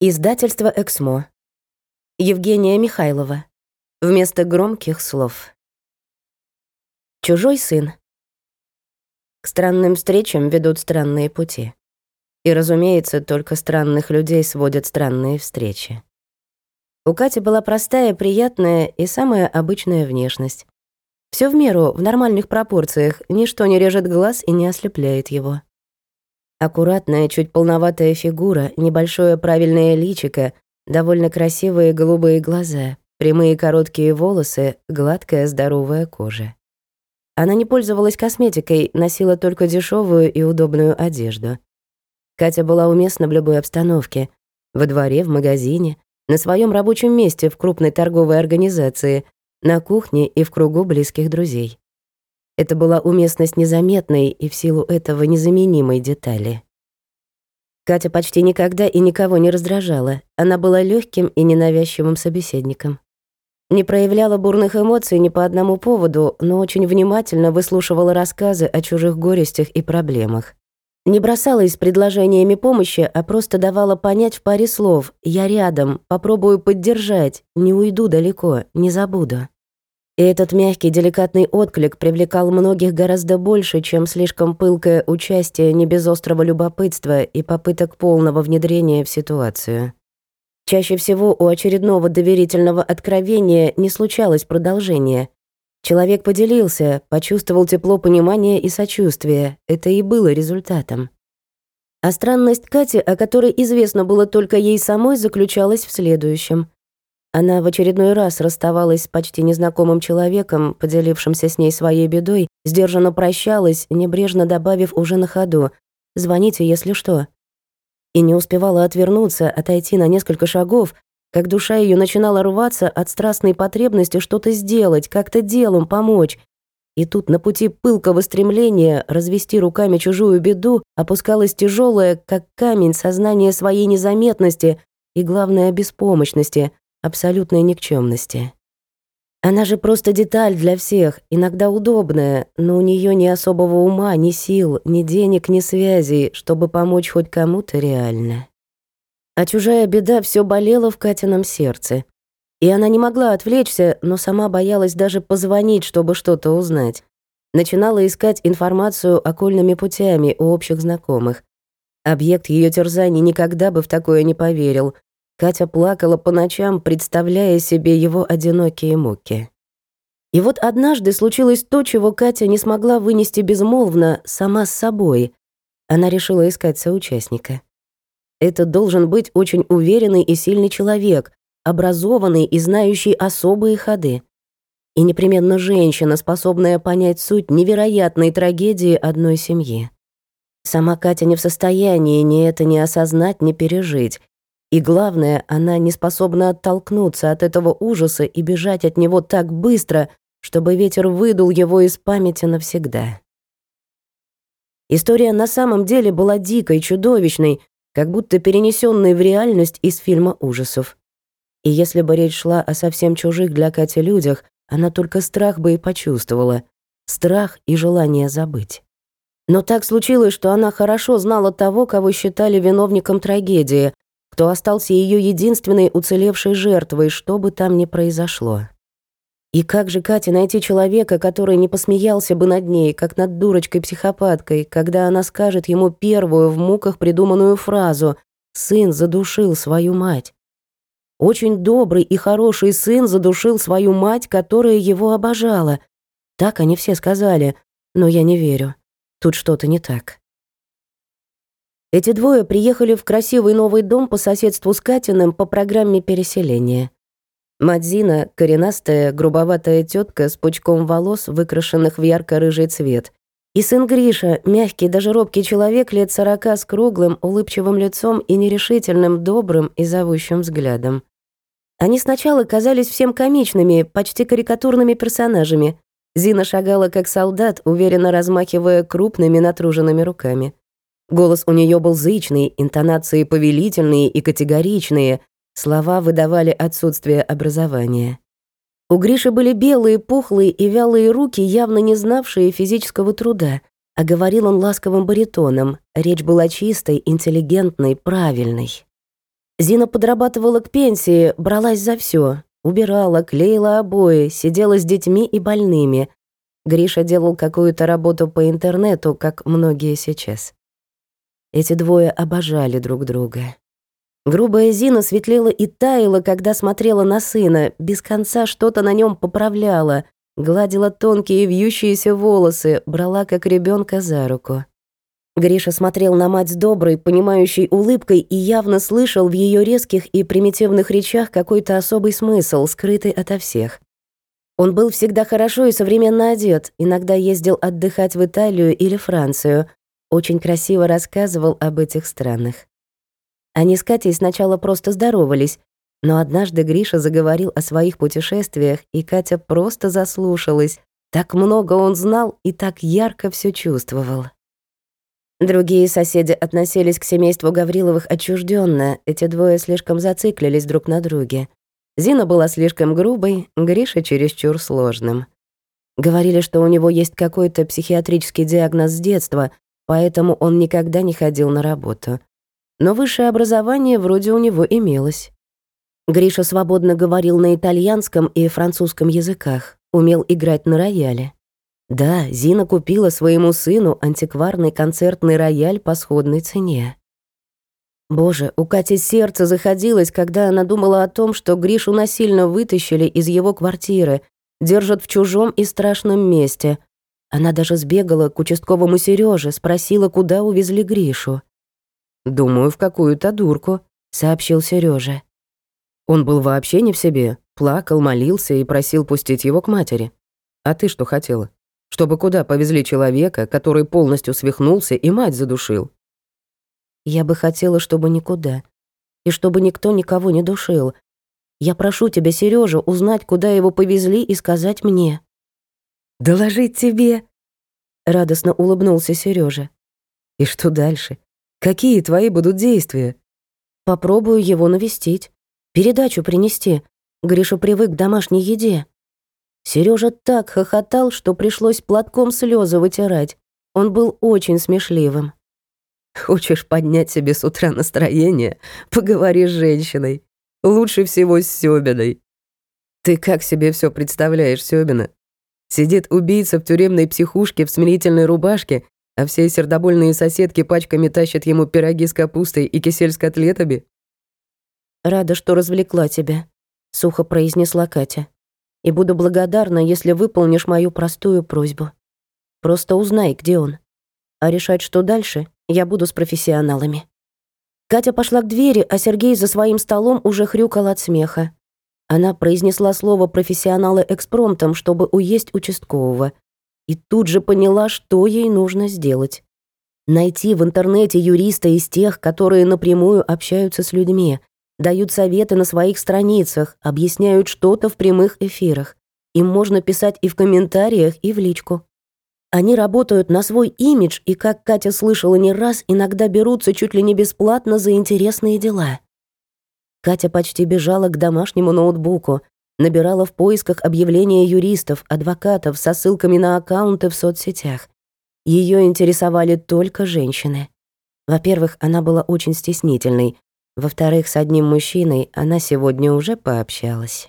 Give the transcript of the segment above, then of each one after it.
Издательство «Эксмо». Евгения Михайлова. Вместо громких слов. Чужой сын. К странным встречам ведут странные пути. И, разумеется, только странных людей сводят странные встречи. У Кати была простая, приятная и самая обычная внешность. Все в меру, в нормальных пропорциях, ничто не режет глаз и не ослепляет его. Аккуратная, чуть полноватая фигура, небольшое правильное личико, довольно красивые голубые глаза, прямые короткие волосы, гладкая здоровая кожа. Она не пользовалась косметикой, носила только дешевую и удобную одежду. Катя была уместна в любой обстановке. Во дворе, в магазине, на своем рабочем месте в крупной торговой организации, на кухне и в кругу близких друзей. Это была уместность незаметной и в силу этого незаменимой детали. Катя почти никогда и никого не раздражала. Она была легким и ненавязчивым собеседником. Не проявляла бурных эмоций ни по одному поводу, но очень внимательно выслушивала рассказы о чужих горестях и проблемах. Не бросалась с предложениями помощи, а просто давала понять в паре слов «я рядом, попробую поддержать, не уйду далеко, не забуду». И этот мягкий, деликатный отклик привлекал многих гораздо больше, чем слишком пылкое участие не без острого любопытства и попыток полного внедрения в ситуацию. Чаще всего у очередного доверительного откровения не случалось продолжения. Человек поделился, почувствовал тепло понимания и сочувствия. Это и было результатом. А странность Кати, о которой известно было только ей самой, заключалась в следующем. Она в очередной раз расставалась с почти незнакомым человеком, поделившимся с ней своей бедой, сдержанно прощалась, небрежно добавив уже на ходу «Звоните, если что». И не успевала отвернуться, отойти на несколько шагов, как душа ее начинала рваться от страстной потребности что-то сделать, как-то делом помочь. И тут на пути пылкого стремления развести руками чужую беду опускалось тяжелое, как камень, сознание своей незаметности и, главное, беспомощности — абсолютной никчемности. Она же просто деталь для всех, иногда удобная, но у нее ни особого ума, ни сил, ни денег, ни связей, чтобы помочь хоть кому-то реально. А чужая беда все болела в Катином сердце. И она не могла отвлечься, но сама боялась даже позвонить, чтобы что-то узнать. Начинала искать информацию окольными путями у общих знакомых. Объект ее терзаний никогда бы в такое не поверил, Катя плакала по ночам, представляя себе его одинокие муки. И вот однажды случилось то, чего Катя не смогла вынести безмолвно сама с собой. Она решила искать соучастника. Это должен быть очень уверенный и сильный человек, образованный и знающий особые ходы. И непременно женщина, способная понять суть невероятной трагедии одной семьи. Сама Катя не в состоянии ни это не осознать, ни пережить, и главное, она не способна оттолкнуться от этого ужаса и бежать от него так быстро, чтобы ветер выдул его из памяти навсегда. История на самом деле была дикой, чудовищной, как будто перенесенной в реальность из фильма ужасов. И если бы речь шла о совсем чужих для Кати людях, она только страх бы и почувствовала. Страх и желание забыть. Но так случилось, что она хорошо знала того, кого считали виновником трагедии, кто остался ее единственной уцелевшей жертвой, что бы там ни произошло. И как же Кате найти человека, который не посмеялся бы над ней, как над дурочкой-психопаткой, когда она скажет ему первую в муках придуманную фразу «Сын задушил свою мать». Очень добрый и хороший сын задушил свою мать, которая его обожала. Так они все сказали, но я не верю. Тут что-то не так. Эти двое приехали в красивый новый дом по соседству с Катиным по программе переселения. Мадзина — коренастая, грубоватая тетка с пучком волос, выкрашенных в ярко-рыжий цвет. И сын Гриша — мягкий, даже робкий человек лет сорока с круглым, улыбчивым лицом и нерешительным, добрым и зовущим взглядом. Они сначала казались всем комичными, почти карикатурными персонажами. Зина шагала как солдат, уверенно размахивая крупными натруженными руками. Голос у нее был зычный, интонации повелительные и категоричные, слова выдавали отсутствие образования. У Гриши были белые, пухлые и вялые руки, явно не знавшие физического труда, а говорил он ласковым баритоном, речь была чистой, интеллигентной, правильной. Зина подрабатывала к пенсии, бралась за все, убирала, клеила обои, сидела с детьми и больными. Гриша делал какую-то работу по интернету, как многие сейчас. Эти двое обожали друг друга. Грубая Зина светлела и таяла, когда смотрела на сына, без конца что-то на нем поправляла, гладила тонкие вьющиеся волосы, брала как ребенка за руку. Гриша смотрел на мать с доброй, понимающей улыбкой и явно слышал в ее резких и примитивных речах какой-то особый смысл, скрытый ото всех. Он был всегда хорошо и современно одет, иногда ездил отдыхать в Италию или Францию, очень красиво рассказывал об этих странах. Они с Катей сначала просто здоровались, но однажды Гриша заговорил о своих путешествиях, и Катя просто заслушалась. Так много он знал и так ярко все чувствовал. Другие соседи относились к семейству Гавриловых отчужденно. Эти двое слишком зациклились друг на друге. Зина была слишком грубой, Гриша чересчур сложным. Говорили, что у него есть какой-то психиатрический диагноз с детства, поэтому он никогда не ходил на работу. Но высшее образование вроде у него имелось. Гриша свободно говорил на итальянском и французском языках, умел играть на рояле. Да, Зина купила своему сыну антикварный концертный рояль по сходной цене. Боже, у Кати сердце заходилось, когда она думала о том, что Гришу насильно вытащили из его квартиры, держат в чужом и страшном месте. Она даже сбегала к участковому Сереже, спросила, куда увезли Гришу. «Думаю, в какую-то дурку», — сообщил Сережа. Он был вообще не в себе, плакал, молился и просил пустить его к матери. «А ты что хотела?» Чтобы куда повезли человека, который полностью свихнулся и мать задушил? Я бы хотела, чтобы никуда. И чтобы никто никого не душил. Я прошу тебя, Сережа, узнать, куда его повезли и сказать мне. «Доложить тебе?» Радостно улыбнулся Сережа. «И что дальше? Какие твои будут действия?» «Попробую его навестить. Передачу принести. Гриша привык к домашней еде». Сережа так хохотал, что пришлось платком слезы вытирать. Он был очень смешливым. «Хочешь поднять себе с утра настроение? Поговори с женщиной. Лучше всего с Сёбиной. Ты как себе все представляешь, Сёбина? Сидит убийца в тюремной психушке в смирительной рубашке, а все сердобольные соседки пачками тащат ему пироги с капустой и кисель с котлетами? «Рада, что развлекла тебя», — сухо произнесла Катя и буду благодарна, если выполнишь мою простую просьбу. Просто узнай, где он. А решать, что дальше, я буду с профессионалами». Катя пошла к двери, а Сергей за своим столом уже хрюкал от смеха. Она произнесла слово «профессионалы» экспромтом, чтобы уесть участкового. И тут же поняла, что ей нужно сделать. Найти в интернете юриста из тех, которые напрямую общаются с людьми, дают советы на своих страницах, объясняют что-то в прямых эфирах. Им можно писать и в комментариях, и в личку. Они работают на свой имидж и, как Катя слышала не раз, иногда берутся чуть ли не бесплатно за интересные дела. Катя почти бежала к домашнему ноутбуку, набирала в поисках объявления юристов, адвокатов со ссылками на аккаунты в соцсетях. Ее интересовали только женщины. Во-первых, она была очень стеснительной, во-вторых, с одним мужчиной она сегодня уже пообщалась.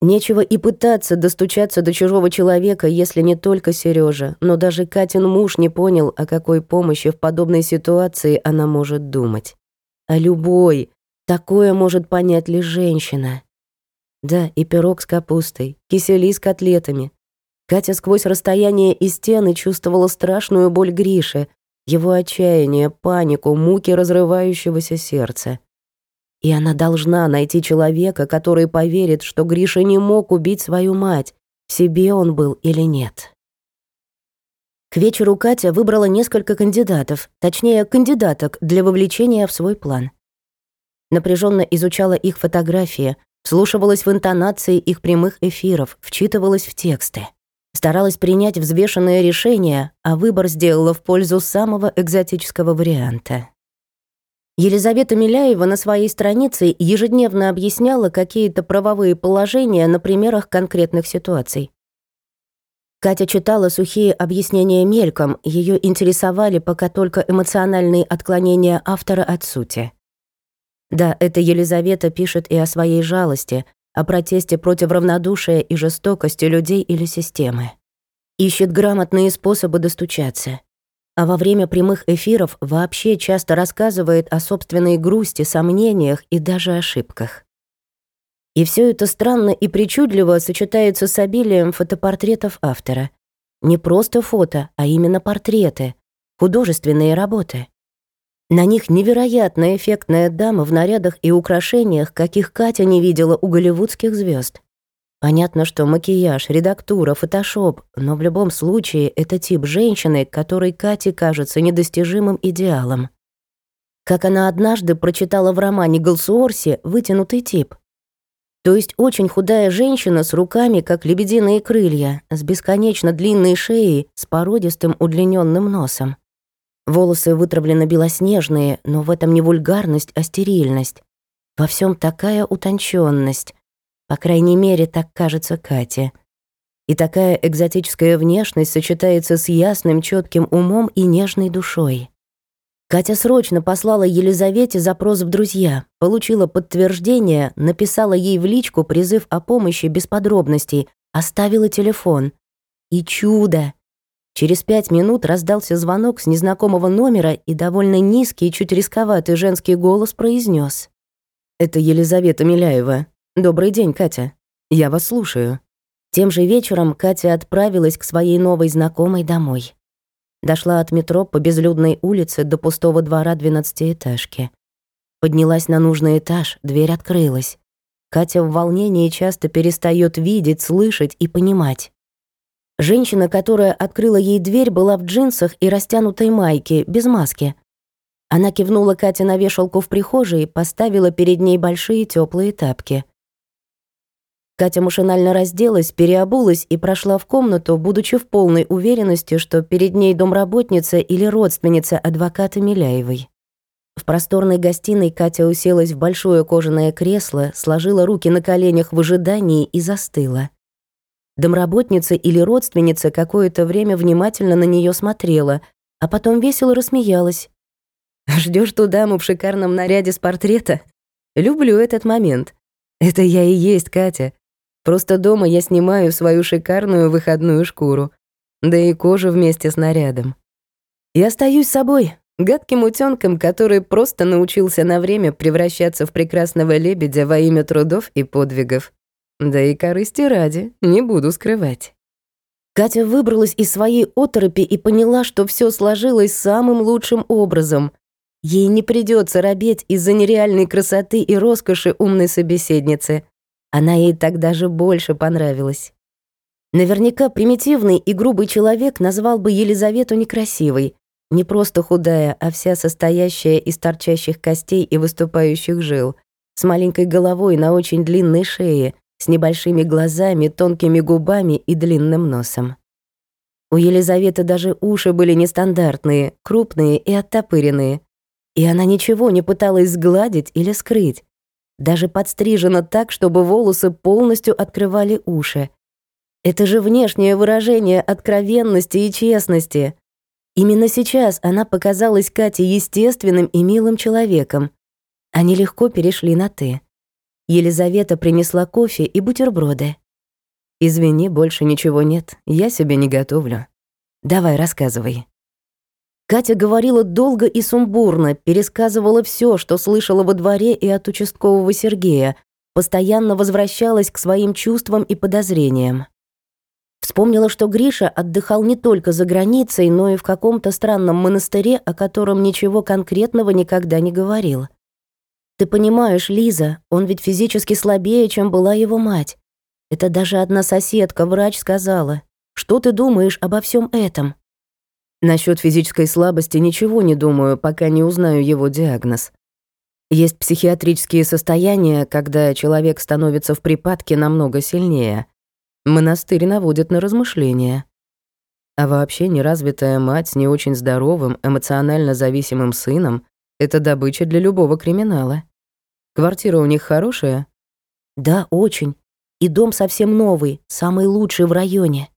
Нечего и пытаться достучаться до чужого человека, если не только Сережа, но даже Катин муж не понял, о какой помощи в подобной ситуации она может думать. А любой. Такое может понять лишь женщина. Да, и пирог с капустой, кисели с котлетами. Катя сквозь расстояние и стены чувствовала страшную боль Гриши, его отчаяние, панику, муки разрывающегося сердца. И она должна найти человека, который поверит, что Гриша не мог убить свою мать, себе он был или нет. К вечеру Катя выбрала несколько кандидатов, точнее, кандидаток для вовлечения в свой план. Напряженно изучала их фотографии, вслушивалась в интонации их прямых эфиров, вчитывалась в тексты. Старалась принять взвешенное решение, а выбор сделала в пользу самого экзотического варианта. Елизавета Миляева на своей странице ежедневно объясняла какие-то правовые положения на примерах конкретных ситуаций. Катя читала сухие объяснения мельком, ее интересовали пока только эмоциональные отклонения автора от сути. Да, это Елизавета пишет и о своей жалости, о протесте против равнодушия и жестокости людей или системы. Ищет грамотные способы достучаться. А во время прямых эфиров вообще часто рассказывает о собственной грусти, сомнениях и даже ошибках. И все это странно и причудливо сочетается с обилием фотопортретов автора. Не просто фото, а именно портреты, художественные работы. На них невероятно эффектная дама в нарядах и украшениях, каких Катя не видела у голливудских звезд. Понятно, что макияж, редактура, фотошоп, но в любом случае это тип женщины, который Кате кажется недостижимым идеалом. Как она однажды прочитала в романе Голсуорси «Вытянутый тип». То есть очень худая женщина с руками, как лебединые крылья, с бесконечно длинной шеей, с породистым удлиненным носом. Волосы вытравлены белоснежные, но в этом не вульгарность, а стерильность. Во всем такая утонченность. По крайней мере, так кажется Кате. И такая экзотическая внешность сочетается с ясным, четким умом и нежной душой. Катя срочно послала Елизавете запрос в друзья, получила подтверждение, написала ей в личку призыв о помощи без подробностей, оставила телефон. И чудо! Через пять минут раздался звонок с незнакомого номера, и довольно низкий и чуть рисковатый женский голос произнес: «Это Елизавета Миляева. Добрый день, Катя. Я вас слушаю». Тем же вечером Катя отправилась к своей новой знакомой домой. Дошла от метро по безлюдной улице до пустого двора двенадцатиэтажки. Поднялась на нужный этаж, дверь открылась. Катя в волнении часто перестает видеть, слышать и понимать. Женщина, которая открыла ей дверь, была в джинсах и растянутой майке, без маски. Она кивнула Кате на вешалку в прихожей, поставила перед ней большие теплые тапки. Катя машинально разделась, переобулась и прошла в комнату, будучи в полной уверенности, что перед ней домработница или родственница адвоката Миляевой. В просторной гостиной Катя уселась в большое кожаное кресло, сложила руки на коленях в ожидании и застыла. Домработница или родственница какое-то время внимательно на нее смотрела, а потом весело рассмеялась. Ждешь ту даму в шикарном наряде с портрета? Люблю этот момент. Это я и есть Катя. Просто дома я снимаю свою шикарную выходную шкуру, да и кожу вместе с нарядом. Я остаюсь собой, гадким утёнком, который просто научился на время превращаться в прекрасного лебедя во имя трудов и подвигов. Да и корысти ради, не буду скрывать. Катя выбралась из своей оторопи и поняла, что все сложилось самым лучшим образом. Ей не придется робеть из-за нереальной красоты и роскоши умной собеседницы. Она ей так даже больше понравилась. Наверняка примитивный и грубый человек назвал бы Елизавету некрасивой, не просто худая, а вся состоящая из торчащих костей и выступающих жил, с маленькой головой на очень длинной шее, с небольшими глазами, тонкими губами и длинным носом. У Елизаветы даже уши были нестандартные, крупные и оттопыренные. И она ничего не пыталась сгладить или скрыть даже подстрижена так, чтобы волосы полностью открывали уши. Это же внешнее выражение откровенности и честности. Именно сейчас она показалась Кате естественным и милым человеком. Они легко перешли на «ты». Елизавета принесла кофе и бутерброды. «Извини, больше ничего нет, я себе не готовлю. Давай, рассказывай». Катя говорила долго и сумбурно, пересказывала все, что слышала во дворе и от участкового Сергея, постоянно возвращалась к своим чувствам и подозрениям. Вспомнила, что Гриша отдыхал не только за границей, но и в каком-то странном монастыре, о котором ничего конкретного никогда не говорил. «Ты понимаешь, Лиза, он ведь физически слабее, чем была его мать. Это даже одна соседка, врач, сказала. Что ты думаешь обо всем этом?» Насчет физической слабости ничего не думаю, пока не узнаю его диагноз. Есть психиатрические состояния, когда человек становится в припадке намного сильнее. Монастырь наводит на размышления. А вообще неразвитая мать с не очень здоровым, эмоционально зависимым сыном — это добыча для любого криминала. Квартира у них хорошая? Да, очень. И дом совсем новый, самый лучший в районе.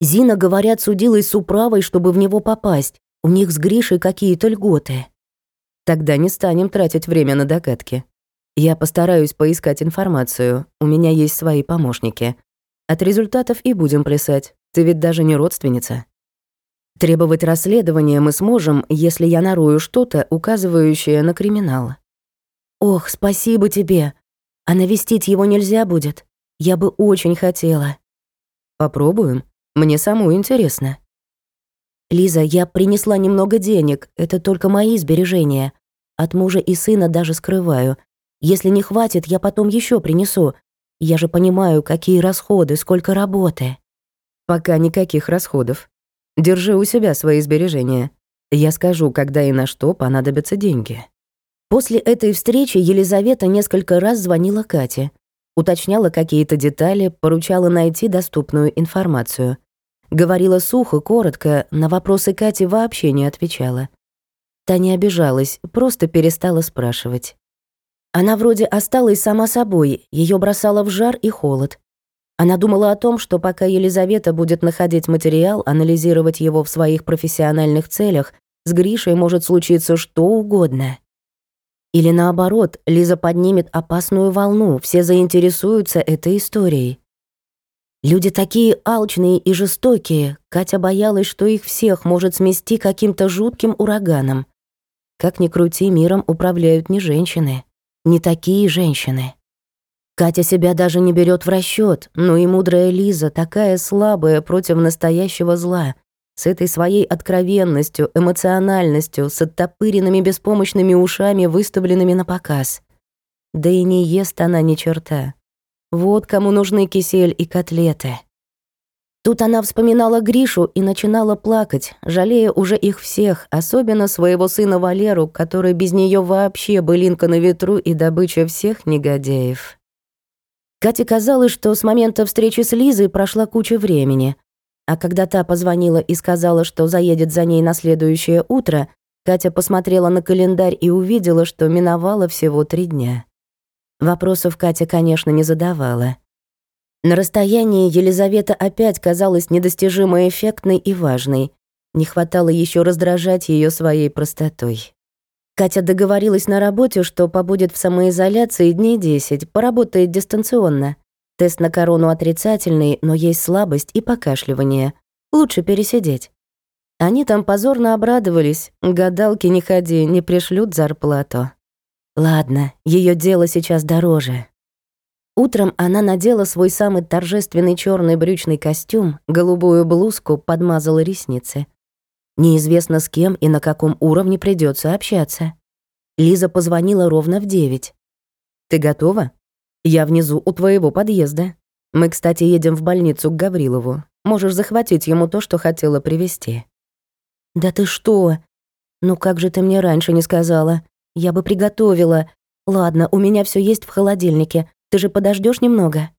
Зина, говорят, судилась с управой, чтобы в него попасть. У них с Гришей какие-то льготы. Тогда не станем тратить время на догадки. Я постараюсь поискать информацию, у меня есть свои помощники. От результатов и будем плясать, ты ведь даже не родственница. Требовать расследования мы сможем, если я нарую что-то, указывающее на криминал. Ох, спасибо тебе. А навестить его нельзя будет. Я бы очень хотела. Попробуем. Мне самой интересно. Лиза, я принесла немного денег. Это только мои сбережения. От мужа и сына даже скрываю. Если не хватит, я потом еще принесу. Я же понимаю, какие расходы, сколько работы. Пока никаких расходов. Держи у себя свои сбережения. Я скажу, когда и на что понадобятся деньги. После этой встречи Елизавета несколько раз звонила Кате, уточняла какие-то детали, поручала найти доступную информацию. Говорила сухо, коротко, на вопросы Кати вообще не отвечала. Та не обижалась, просто перестала спрашивать. Она вроде осталась сама собой, ее бросало в жар и холод. Она думала о том, что пока Елизавета будет находить материал, анализировать его в своих профессиональных целях, с Гришей может случиться что угодно. Или наоборот, Лиза поднимет опасную волну, все заинтересуются этой историей. Люди такие алчные и жестокие, Катя боялась, что их всех может смести каким-то жутким ураганом. Как ни крути, миром управляют не женщины. Не такие женщины. Катя себя даже не берет в расчет, но и мудрая Лиза такая слабая против настоящего зла, с этой своей откровенностью, эмоциональностью, с оттопыренными беспомощными ушами, выставленными на показ. Да и не ест она ни черта. Вот кому нужны кисель и котлеты. Тут она вспоминала Гришу и начинала плакать, жалея уже их всех, особенно своего сына Валеру, который без нее вообще былинка на ветру и добыча всех негодяев. Кате казалось, что с момента встречи с Лизой прошла куча времени. А когда та позвонила и сказала, что заедет за ней на следующее утро, Катя посмотрела на календарь и увидела, что миновало всего три дня. Вопросов Катя, конечно, не задавала. На расстоянии Елизавета опять казалась недостижимо эффектной и важной. Не хватало еще раздражать ее своей простотой. Катя договорилась на работе, что побудет в самоизоляции дней 10, поработает дистанционно. Тест на корону отрицательный, но есть слабость и покашливание. Лучше пересидеть. Они там позорно обрадовались. Гадалки не ходи, не пришлют зарплату. Ладно, ее дело сейчас дороже. Утром она надела свой самый торжественный черный брючный костюм, голубую блузку, подмазала ресницы. Неизвестно с кем и на каком уровне придется общаться. Лиза позвонила ровно в девять. «Ты готова? Я внизу у твоего подъезда. Мы, кстати, едем в больницу к Гаврилову. Можешь захватить ему то, что хотела привезти». «Да ты что? Ну как же ты мне раньше не сказала? Я бы приготовила. Ладно, у меня все есть в холодильнике. Ты же подождешь немного?»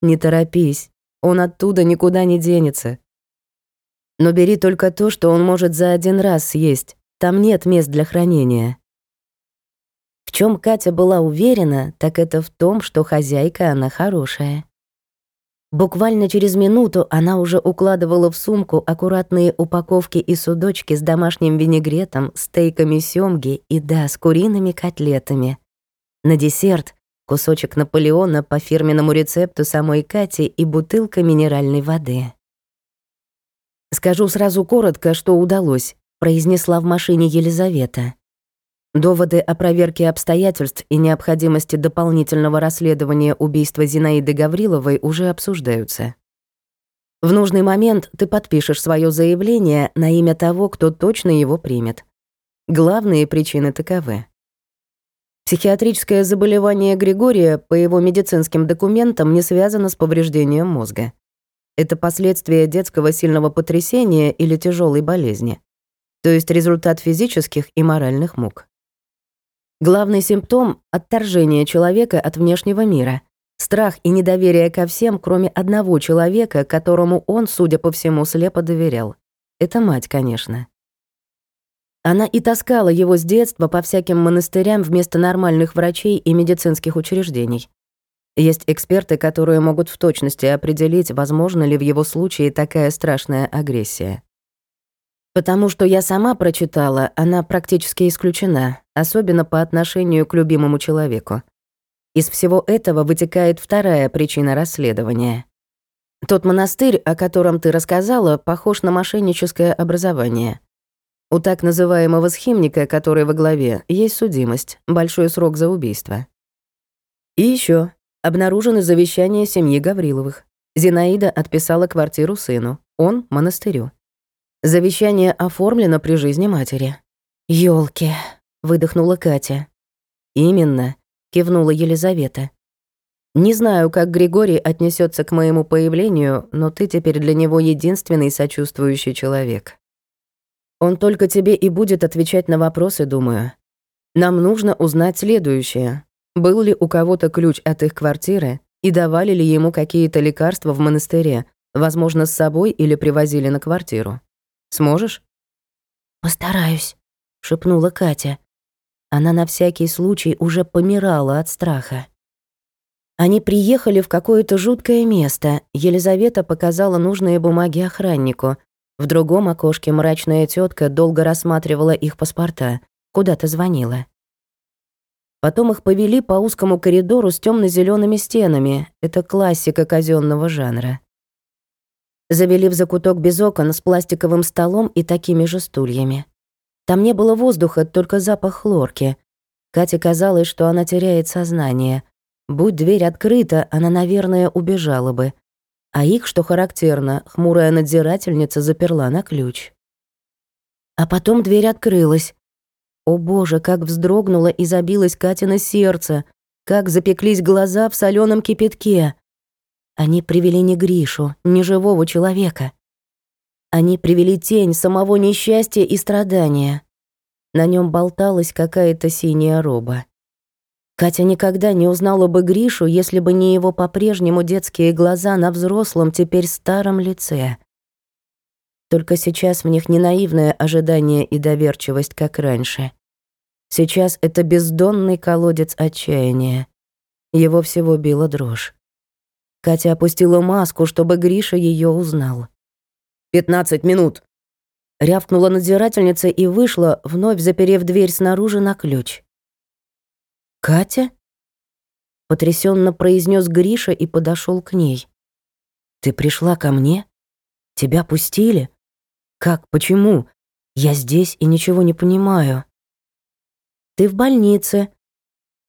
«Не торопись. Он оттуда никуда не денется. Но бери только то, что он может за один раз съесть. Там нет мест для хранения». В чем Катя была уверена, так это в том, что хозяйка она хорошая. Буквально через минуту она уже укладывала в сумку аккуратные упаковки и судочки с домашним винегретом, стейками сёмги и, да, с куриными котлетами. На десерт кусочек Наполеона по фирменному рецепту самой Кати и бутылка минеральной воды. «Скажу сразу коротко, что удалось», — произнесла в машине Елизавета. Доводы о проверке обстоятельств и необходимости дополнительного расследования убийства Зинаиды Гавриловой уже обсуждаются. В нужный момент ты подпишешь свое заявление на имя того, кто точно его примет. Главные причины таковы. Психиатрическое заболевание Григория по его медицинским документам не связано с повреждением мозга. Это последствия детского сильного потрясения или тяжелой болезни, то есть результат физических и моральных мук. Главный симптом — отторжение человека от внешнего мира, страх и недоверие ко всем, кроме одного человека, которому он, судя по всему, слепо доверял. Это мать, конечно. Она и таскала его с детства по всяким монастырям вместо нормальных врачей и медицинских учреждений. Есть эксперты, которые могут в точности определить, возможно ли в его случае такая страшная агрессия. Потому что я сама прочитала, она практически исключена, особенно по отношению к любимому человеку. Из всего этого вытекает вторая причина расследования. Тот монастырь, о котором ты рассказала, похож на мошенническое образование. У так называемого схимника, который во главе, есть судимость, большой срок за убийство. И еще обнаружено завещание семьи Гавриловых. Зинаида отписала квартиру сыну, он — монастырю. Завещание оформлено при жизни матери. «Ёлки», — выдохнула Катя. «Именно», — кивнула Елизавета. «Не знаю, как Григорий отнесется к моему появлению, но ты теперь для него единственный сочувствующий человек. Он только тебе и будет отвечать на вопросы, думаю. Нам нужно узнать следующее. Был ли у кого-то ключ от их квартиры и давали ли ему какие-то лекарства в монастыре, возможно, с собой или привозили на квартиру?» Сможешь?» «Постараюсь», — шепнула Катя. Она на всякий случай уже помирала от страха. Они приехали в какое-то жуткое место. Елизавета показала нужные бумаги охраннику. В другом окошке мрачная тетка долго рассматривала их паспорта, куда-то звонила. Потом их повели по узкому коридору с темно зелеными стенами. Это классика казенного жанра. Завели в закуток без окон с пластиковым столом и такими же стульями. Там не было воздуха, только запах хлорки. Кате казалось, что она теряет сознание. Будь дверь открыта, она, наверное, убежала бы. А их, что характерно, хмурая надзирательница заперла на ключ. А потом дверь открылась. О боже, как вздрогнуло и забилось Катина сердце, как запеклись глаза в соленом кипятке. Они привели не Гришу, не живого человека. Они привели тень самого несчастья и страдания. На нем болталась какая-то синяя роба. Катя никогда не узнала бы Гришу, если бы не его по-прежнему детские глаза на взрослом, теперь старом лице. Только сейчас в них не наивное ожидание и доверчивость, как раньше. Сейчас это бездонный колодец отчаяния. Его всего била дрожь. Катя опустила маску, чтобы Гриша ее узнал. «Пятнадцать минут!» Рявкнула надзирательница и вышла, вновь заперев дверь снаружи на ключ. «Катя?» Потрясенно произнес Гриша и подошел к ней. «Ты пришла ко мне? Тебя пустили? Как? Почему? Я здесь и ничего не понимаю». «Ты в больнице»,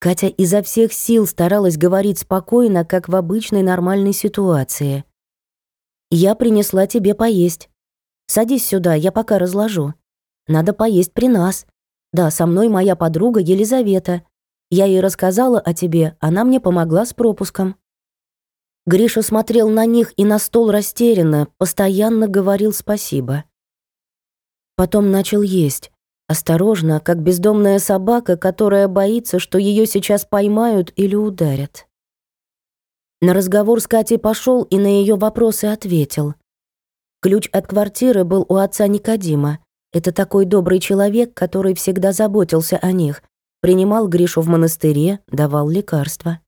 Катя изо всех сил старалась говорить спокойно, как в обычной нормальной ситуации. «Я принесла тебе поесть. Садись сюда, я пока разложу. Надо поесть при нас. Да, со мной моя подруга Елизавета. Я ей рассказала о тебе, она мне помогла с пропуском». Гриша смотрел на них и на стол растерянно, постоянно говорил спасибо. Потом начал есть. Осторожно, как бездомная собака, которая боится, что ее сейчас поймают или ударят. На разговор с Катей пошел и на ее вопросы ответил. Ключ от квартиры был у отца Никодима. Это такой добрый человек, который всегда заботился о них, принимал Гришу в монастыре, давал лекарства.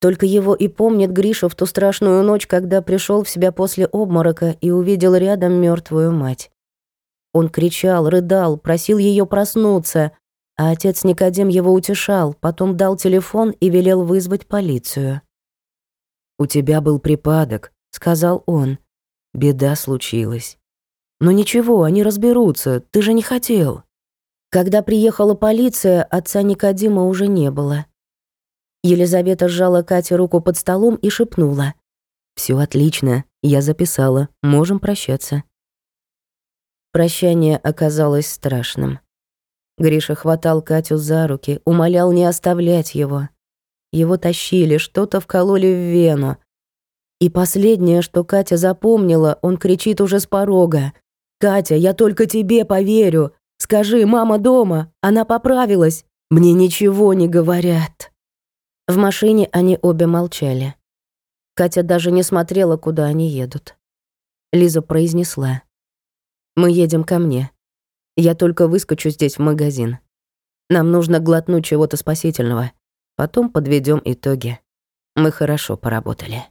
Только его и помнит Гриша в ту страшную ночь, когда пришел в себя после обморока и увидел рядом мертвую мать. Он кричал, рыдал, просил ее проснуться, а отец Никодим его утешал, потом дал телефон и велел вызвать полицию. «У тебя был припадок», — сказал он. «Беда случилась». «Но ничего, они разберутся, ты же не хотел». Когда приехала полиция, отца Никодима уже не было. Елизавета сжала Кате руку под столом и шепнула. «Всё отлично, я записала, можем прощаться». Прощание оказалось страшным. Гриша хватал Катю за руки, умолял не оставлять его. Его тащили, что-то вкололи в вену. И последнее, что Катя запомнила, он кричит уже с порога. «Катя, я только тебе поверю. Скажи, мама дома, она поправилась. Мне ничего не говорят». В машине они обе молчали. Катя даже не смотрела, куда они едут. Лиза произнесла. Мы едем ко мне. Я только выскочу здесь в магазин. Нам нужно глотнуть чего-то спасительного. Потом подведем итоги. Мы хорошо поработали.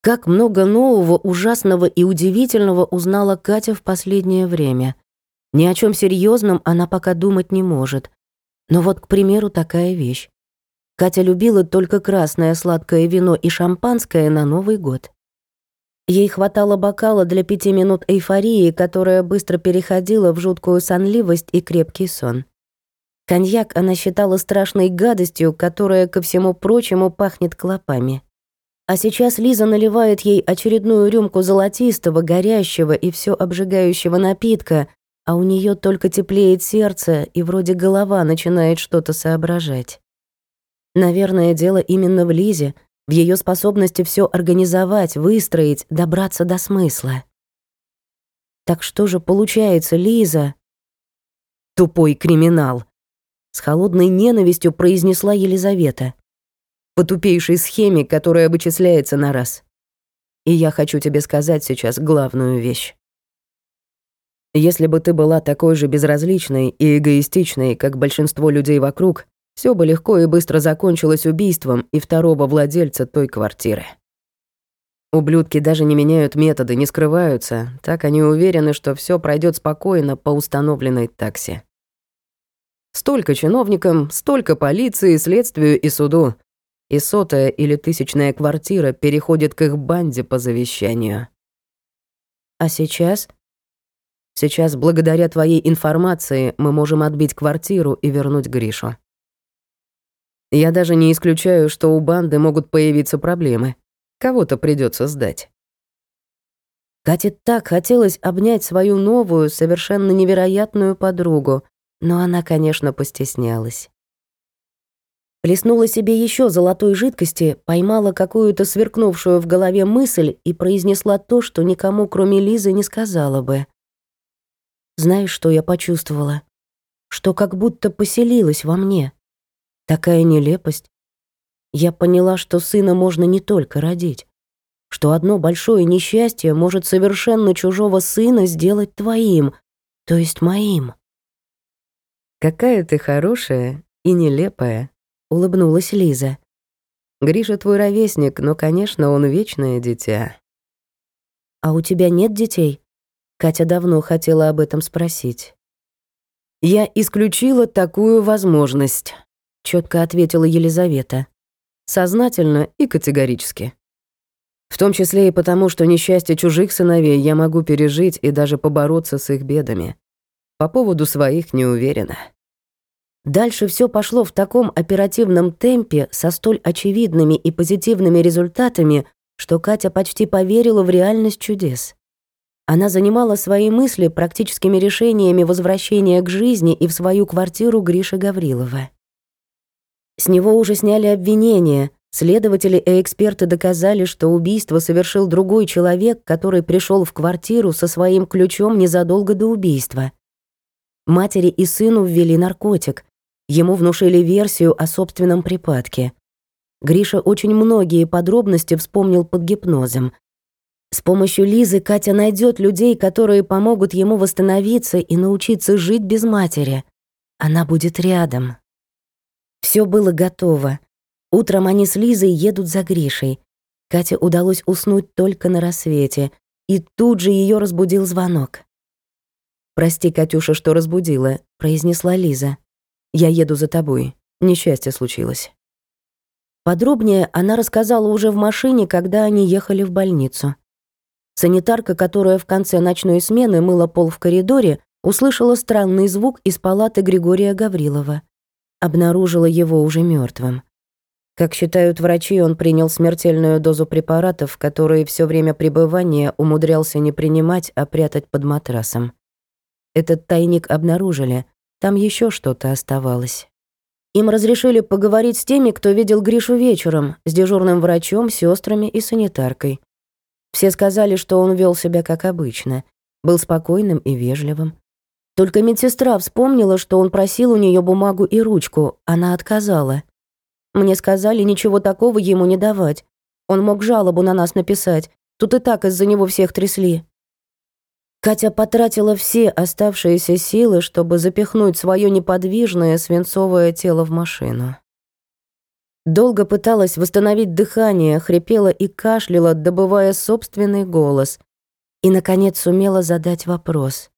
Как много нового, ужасного и удивительного узнала Катя в последнее время. Ни о чем серьезном она пока думать не может. Но вот, к примеру, такая вещь. Катя любила только красное сладкое вино и шампанское на Новый год. Ей хватало бокала для пяти минут эйфории, которая быстро переходила в жуткую сонливость и крепкий сон. Коньяк она считала страшной гадостью, которая, ко всему прочему, пахнет клопами. А сейчас Лиза наливает ей очередную рюмку золотистого, горящего и все обжигающего напитка, а у нее только теплеет сердце, и вроде голова начинает что-то соображать. Наверное, дело именно в Лизе, в ее способности все организовать, выстроить, добраться до смысла. Так что же получается, Лиза? Тупой криминал, с холодной ненавистью произнесла Елизавета. По тупейшей схеме, которая вычисляется на раз. И я хочу тебе сказать сейчас главную вещь. Если бы ты была такой же безразличной и эгоистичной, как большинство людей вокруг, все бы легко и быстро закончилось убийством и второго владельца той квартиры. Ублюдки даже не меняют методы, не скрываются, так они уверены, что все пройдет спокойно по установленной таксе. Столько чиновникам, столько полиции, следствию и суду. И сотая или тысячная квартира переходит к их банде по завещанию. А сейчас? Сейчас, благодаря твоей информации, мы можем отбить квартиру и вернуть Гришу. Я даже не исключаю, что у банды могут появиться проблемы. Кого-то придется сдать. Кате так хотелось обнять свою новую, совершенно невероятную подругу, но она, конечно, постеснялась. Плеснула себе еще золотой жидкости, поймала какую-то сверкнувшую в голове мысль и произнесла то, что никому, кроме Лизы, не сказала бы. Знаешь, что я почувствовала? Что как будто поселилась во мне. Такая нелепость. Я поняла, что сына можно не только родить, что одно большое несчастье может совершенно чужого сына сделать твоим, то есть моим. «Какая ты хорошая и нелепая», — улыбнулась Лиза. «Гриша твой ровесник, но, конечно, он вечное дитя». «А у тебя нет детей?» Катя давно хотела об этом спросить. «Я исключила такую возможность», — четко ответила Елизавета. «Сознательно и категорически. В том числе и потому, что несчастье чужих сыновей я могу пережить и даже побороться с их бедами. По поводу своих не уверена». Дальше все пошло в таком оперативном темпе со столь очевидными и позитивными результатами, что Катя почти поверила в реальность чудес. Она занимала свои мысли практическими решениями возвращения к жизни и в свою квартиру Гриши Гаврилова. С него уже сняли обвинения, следователи и эксперты доказали, что убийство совершил другой человек, который пришел в квартиру со своим ключом незадолго до убийства. Матери и сыну ввели наркотик, Ему внушили версию о собственном припадке. Гриша очень многие подробности вспомнил под гипнозом. С помощью Лизы Катя найдет людей, которые помогут ему восстановиться и научиться жить без матери. Она будет рядом. Все было готово. Утром они с Лизой едут за Гришей. Кате удалось уснуть только на рассвете, и тут же ее разбудил звонок. «Прости, Катюша, что разбудила», — произнесла Лиза. Я еду за тобой. Несчастье случилось». Подробнее она рассказала уже в машине, когда они ехали в больницу. Санитарка, которая в конце ночной смены мыла пол в коридоре, услышала странный звук из палаты Григория Гаврилова. Обнаружила его уже мертвым. Как считают врачи, он принял смертельную дозу препаратов, которые все время пребывания умудрялся не принимать, а прятать под матрасом. Этот тайник обнаружили, там еще что-то оставалось. Им разрешили поговорить с теми, кто видел Гришу вечером, с дежурным врачом, сестрами и санитаркой. Все сказали, что он вел себя как обычно, был спокойным и вежливым. Только медсестра вспомнила, что он просил у нее бумагу и ручку, она отказала. Мне сказали ничего такого ему не давать. Он мог жалобу на нас написать. Тут и так из-за него всех трясли. Катя потратила все оставшиеся силы, чтобы запихнуть свое неподвижное свинцовое тело в машину. Долго пыталась восстановить дыхание, хрипела и кашляла, добывая собственный голос. И, наконец, сумела задать вопрос.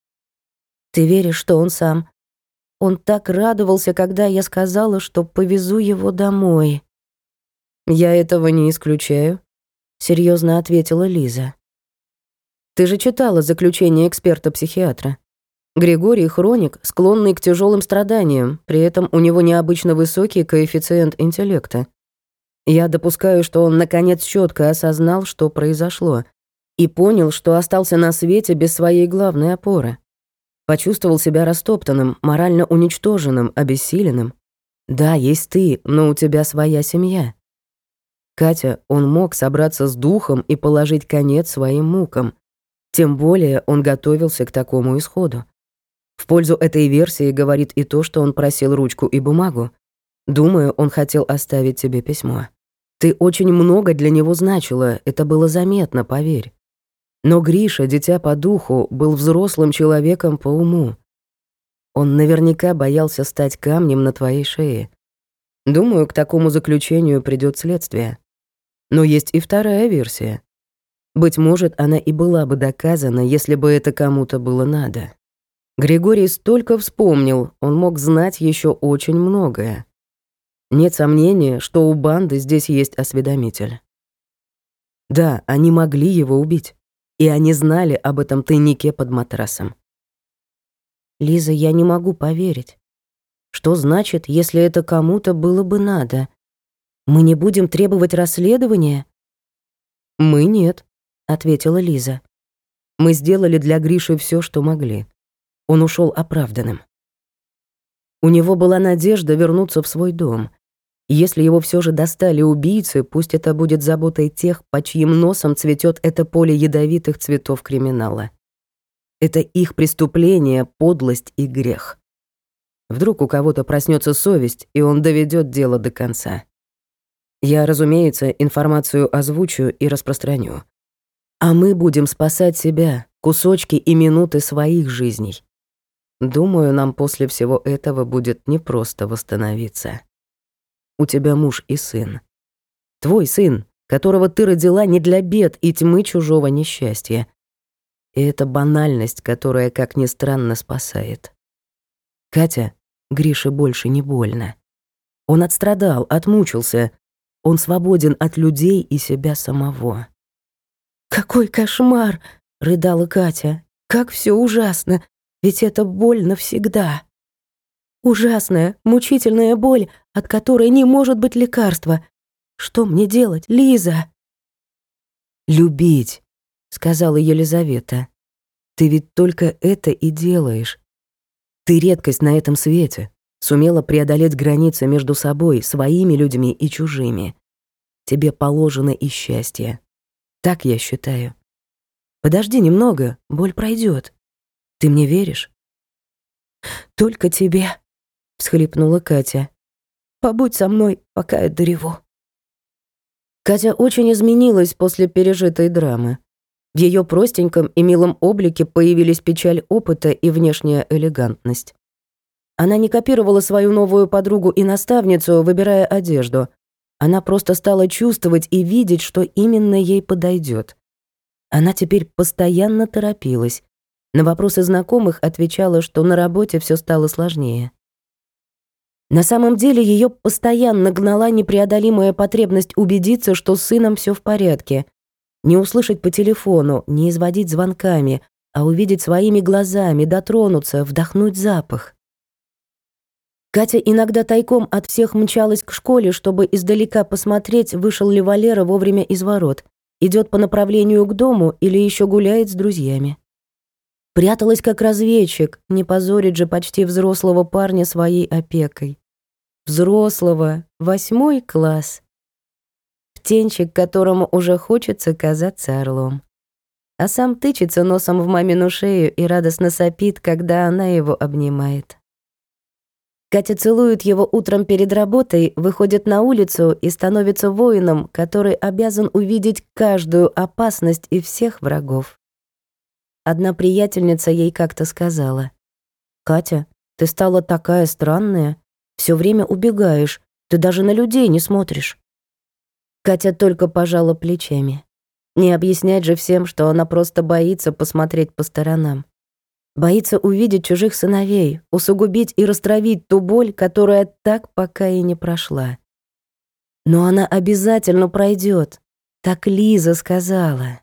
Ты веришь, что он сам? Он так радовался, когда я сказала, что повезу его домой. Я этого не исключаю, серьезно ответила Лиза. Ты же читала заключение эксперта-психиатра. Григорий хроник, склонный к тяжелым страданиям, при этом у него необычно высокий коэффициент интеллекта. Я допускаю, что он наконец четко осознал, что произошло, и понял, что остался на свете без своей главной опоры. Почувствовал себя растоптанным, морально уничтоженным, обессиленным. Да, есть ты, но у тебя своя семья. Катя, он мог собраться с духом и положить конец своим мукам. Тем более он готовился к такому исходу. В пользу этой версии говорит и то, что он просил ручку и бумагу. Думаю, он хотел оставить тебе письмо. Ты очень много для него значила, это было заметно, поверь. Но Гриша, дитя по духу, был взрослым человеком по уму. Он наверняка боялся стать камнем на твоей шее. Думаю, к такому заключению придёт следствие. Но есть и вторая версия. Быть может, она и была бы доказана, если бы это кому-то было надо. Григорий столько вспомнил, он мог знать еще очень многое. Нет сомнения, что у банды здесь есть осведомитель. Да, они могли его убить, и они знали об этом тайнике под матрасом. Лиза, я не могу поверить. Что значит, если это кому-то было бы надо? Мы не будем требовать расследования? Мы нет ответила Лиза. Мы сделали для Гриши все, что могли. Он ушел оправданным. У него была надежда вернуться в свой дом. Если его все же достали убийцы, пусть это будет заботой тех, по чьим носом цветет это поле ядовитых цветов криминала. Это их преступление, подлость и грех. Вдруг у кого-то проснется совесть, и он доведет дело до конца. Я, разумеется, информацию озвучу и распространю. А мы будем спасать себя, кусочки и минуты своих жизней. Думаю, нам после всего этого будет непросто восстановиться. У тебя муж и сын. Твой сын, которого ты родила не для бед и тьмы чужого несчастья. И это банальность, которая, как ни странно, спасает. Катя, Грише больше не больно. Он отстрадал, отмучился. Он свободен от людей и себя самого. «Какой кошмар!» — рыдала Катя. «Как все ужасно! Ведь это боль навсегда!» «Ужасная, мучительная боль, от которой не может быть лекарства. Что мне делать, Лиза?» «Любить», — сказала Елизавета. «Ты ведь только это и делаешь. Ты редкость на этом свете, сумела преодолеть границы между собой, своими людьми и чужими. Тебе положено и счастье. Так я считаю. Подожди немного, боль пройдет. Ты мне веришь? Только тебе, всхлипнула Катя. Побудь со мной, пока я дореву. Катя очень изменилась после пережитой драмы. В ее простеньком и милом облике появились печаль опыта и внешняя элегантность. Она не копировала свою новую подругу и наставницу, выбирая одежду. Она просто стала чувствовать и видеть, что именно ей подойдет. Она теперь постоянно торопилась. На вопросы знакомых отвечала, что на работе все стало сложнее. На самом деле ее постоянно гнала непреодолимая потребность убедиться, что с сыном все в порядке. Не услышать по телефону, не изводить звонками, а увидеть своими глазами, дотронуться, вдохнуть запах. Катя иногда тайком от всех мчалась к школе, чтобы издалека посмотреть, вышел ли Валера вовремя из ворот, идет по направлению к дому или еще гуляет с друзьями. Пряталась как разведчик, не позорить же почти взрослого парня своей опекой. Взрослого, восьмой класс. Птенчик, которому уже хочется казаться орлом. А сам тычется носом в мамину шею и радостно сопит, когда она его обнимает. Катя целует его утром перед работой, выходит на улицу и становится воином, который обязан увидеть каждую опасность и всех врагов. Одна приятельница ей как-то сказала. «Катя, ты стала такая странная. Все время убегаешь, ты даже на людей не смотришь». Катя только пожала плечами. Не объяснять же всем, что она просто боится посмотреть по сторонам. Боится увидеть чужих сыновей, усугубить и растравить ту боль, которая так пока и не прошла. Но она обязательно пройдет, так Лиза сказала.